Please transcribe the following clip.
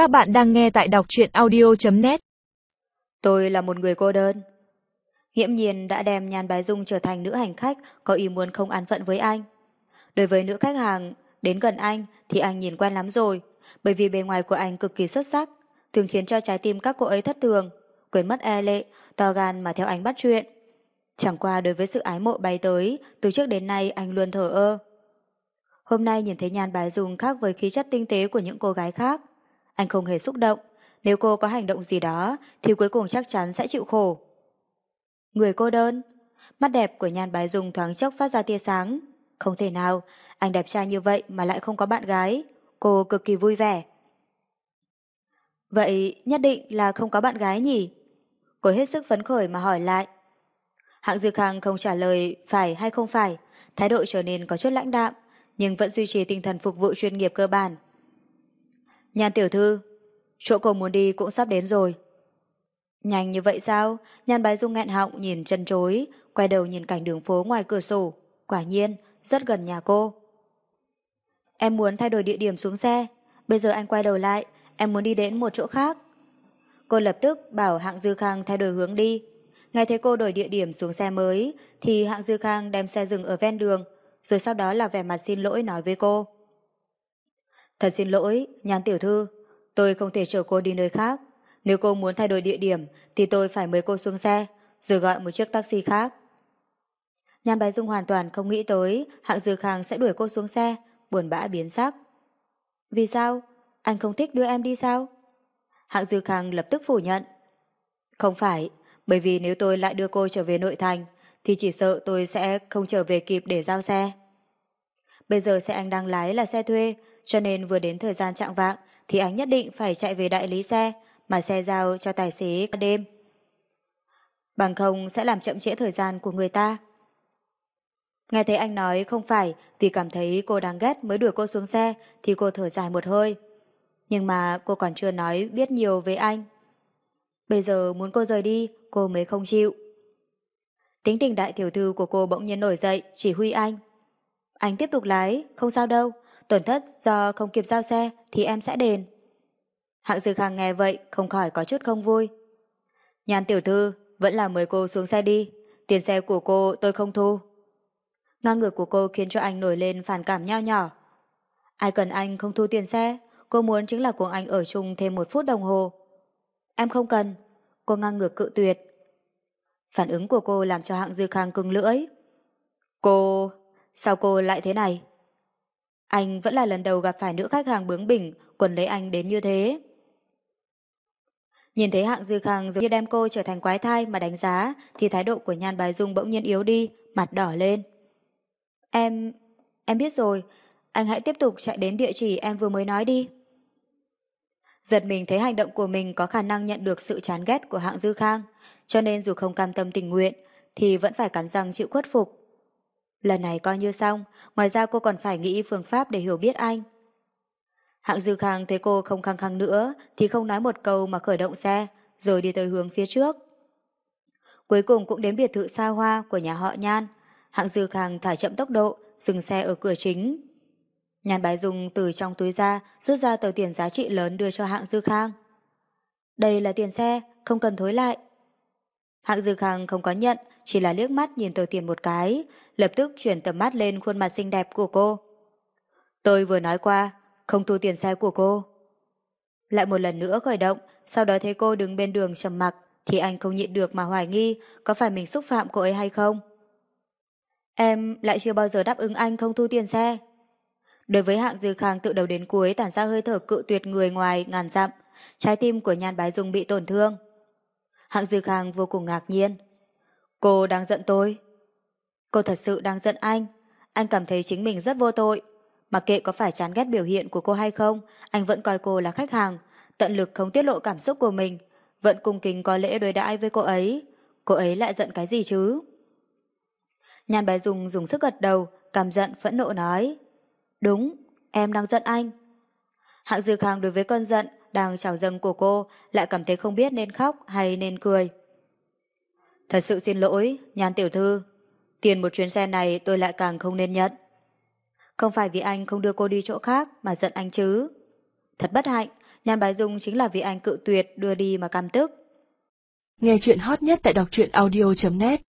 Các bạn đang nghe tại đọc truyện audio.net Tôi là một người cô đơn. Nghiễm nhiên đã đem Nhan Bái Dung trở thành nữ hành khách có ý muốn không an phận với anh. Đối với nữ khách hàng đến gần anh thì anh nhìn quen lắm rồi bởi vì bề ngoài của anh cực kỳ xuất sắc thường khiến cho trái tim các cô ấy thất thường quên mất e lệ, to gan mà theo anh bắt chuyện. Chẳng qua đối với sự ái mộ bay tới từ trước đến nay anh luôn thở ơ. Hôm nay nhìn thấy Nhan Bái Dung khác với khí chất tinh tế của những cô gái khác anh không hề xúc động. Nếu cô có hành động gì đó, thì cuối cùng chắc chắn sẽ chịu khổ. Người cô đơn. Mắt đẹp của nhan bái dung thoáng chốc phát ra tia sáng. Không thể nào, anh đẹp trai như vậy mà lại không có bạn gái. Cô cực kỳ vui vẻ. Vậy nhất định là không có bạn gái nhỉ? Cô hết sức phấn khởi mà hỏi lại. Hạng Dư Khang không trả lời phải hay không phải, thái độ trở nên có chút lãnh đạm, nhưng vẫn duy trì tinh thần phục vụ chuyên nghiệp cơ bản. Nhan tiểu thư, chỗ cô muốn đi cũng sắp đến rồi. Nhanh như vậy sao? Nhan bái dung nghẹn họng nhìn chân chối, quay đầu nhìn cảnh đường phố ngoài cửa sổ. Quả nhiên, rất gần nhà cô. Em muốn thay đổi địa điểm xuống xe. Bây giờ anh quay đầu lại, em muốn đi đến một chỗ khác. Cô lập tức bảo hạng Dư Khang thay đổi hướng đi. Ngay thấy cô đổi địa điểm xuống xe mới, thì hạng Dư Khang đem xe dừng ở ven đường, rồi sau đó là vẻ mặt xin lỗi nói với cô. Thật xin lỗi, nhàn tiểu thư, tôi không thể chở cô đi nơi khác. Nếu cô muốn thay đổi địa điểm thì tôi phải mời cô xuống xe, rồi gọi một chiếc taxi khác. Nhan Bái Dung hoàn toàn không nghĩ tới hạng Dư Khang sẽ đuổi cô xuống xe, buồn bã biến sắc. Vì sao? Anh không thích đưa em đi sao? Hạng Dư Khang lập tức phủ nhận. Không phải, bởi vì nếu tôi lại đưa cô trở về nội thành, thì chỉ sợ tôi sẽ không trở về kịp để giao xe. Bây giờ xe anh đang lái là xe thuê, cho nên vừa đến thời gian trạng vạng thì anh nhất định phải chạy về đại lý xe mà xe giao cho tài xế cả đêm. Bằng không sẽ làm chậm trễ thời gian của người ta. Nghe thấy anh nói không phải vì cảm thấy cô đáng ghét mới đuổi cô xuống xe thì cô thở dài một hơi. Nhưng mà cô còn chưa nói biết nhiều với anh. Bây giờ muốn cô rời đi, cô mới không chịu. Tính tình đại tiểu thư của cô bỗng nhiên nổi dậy, chỉ huy anh. Anh tiếp tục lái, không sao đâu, tổn thất do không kịp giao xe thì em sẽ đền. Hạng Dư Khang nghe vậy không khỏi có chút không vui. Nhàn tiểu thư, vẫn là mời cô xuống xe đi, tiền xe của cô tôi không thu. Ngang ngược của cô khiến cho anh nổi lên phản cảm nho nhỏ. Ai cần anh không thu tiền xe, cô muốn chính là cùng anh ở chung thêm một phút đồng hồ. Em không cần, cô ngang ngược cự tuyệt. Phản ứng của cô làm cho hạng Dư Khang cưng lưỡi. Cô... sao cô lại thế này? Anh vẫn là lần đầu gặp phải nữ khách hàng bướng bỉnh quần lấy anh đến như thế. Nhìn thấy hạng dư khang giống như đem cô trở thành quái thai mà đánh giá thì thái độ của nhan bài dung bỗng nhiên yếu đi, mặt đỏ lên. Em... em biết rồi, anh hãy tiếp tục chạy đến địa chỉ em vừa mới nói đi. Giật mình thấy hành động của mình có khả năng nhận được sự chán ghét của hạng dư khang, cho nên dù không cam tâm tình nguyện thì vẫn phải cắn răng chịu khuất phục. Lần này coi như xong, ngoài ra cô còn phải nghĩ phương pháp để hiểu biết anh. Hạng Dư Khang thấy cô không khăng khăng nữa thì không nói một câu mà khởi động xe, rồi đi tới hướng phía trước. Cuối cùng cũng đến biệt thự xa hoa của nhà họ Nhan. Hạng Dư Khang thả chậm tốc độ, dừng xe ở cửa chính. Nhan Bái Dung từ trong túi ra, rút ra tờ tiền giá trị lớn đưa cho Hạng Dư Khang. Đây là tiền xe, không cần thối lại. Hạng Dư Khang không có nhận, chỉ là liếc mắt nhìn tờ tiền một cái, lập tức chuyển tầm mắt lên khuôn mặt xinh đẹp của cô. Tôi vừa nói qua, không thu tiền xe của cô. Lại một lần nữa khởi động, sau đó thấy cô đứng bên đường trầm mặc, thì anh không nhịn được mà hoài nghi có phải mình xúc phạm cô ấy hay không. Em lại chưa bao giờ đáp ứng anh không thu tiền xe. Đối với hạng dư khang tự đầu đến cuối tản ra hơi thở cự tuyệt người ngoài ngàn dặm, trái tim của nhan bái dung bị tổn thương. Hạng dư khang vô cùng ngạc nhiên. Cô đang giận tôi. Cô thật sự đang giận anh. Anh cảm thấy chính mình rất vô tội. Mặc kệ có phải chán ghét biểu hiện của cô hay không, anh vẫn coi cô là khách hàng, tận lực không tiết lộ cảm xúc của mình, vẫn cung kính có lễ đối đãi với cô ấy. Cô ấy lại giận cái gì chứ? Nhan bài dùng dùng sức gật đầu, cảm giận phẫn nộ nói. Đúng, em đang giận anh. Hạng dư khang đối với cơn giận đang trào dâng của cô lại cảm thấy không biết nên khóc hay nên cười. Thật sự xin lỗi, nhan tiểu thư. Tiền một chuyến xe này tôi lại càng không nên nhận. Không phải vì anh không đưa cô đi chỗ khác mà giận anh chứ. Thật bất hạnh, Nhan Bái Dung chính là vì anh cự tuyệt đưa đi mà cam tức. Nghe chuyện hot nhất tại đọc truyện audio.net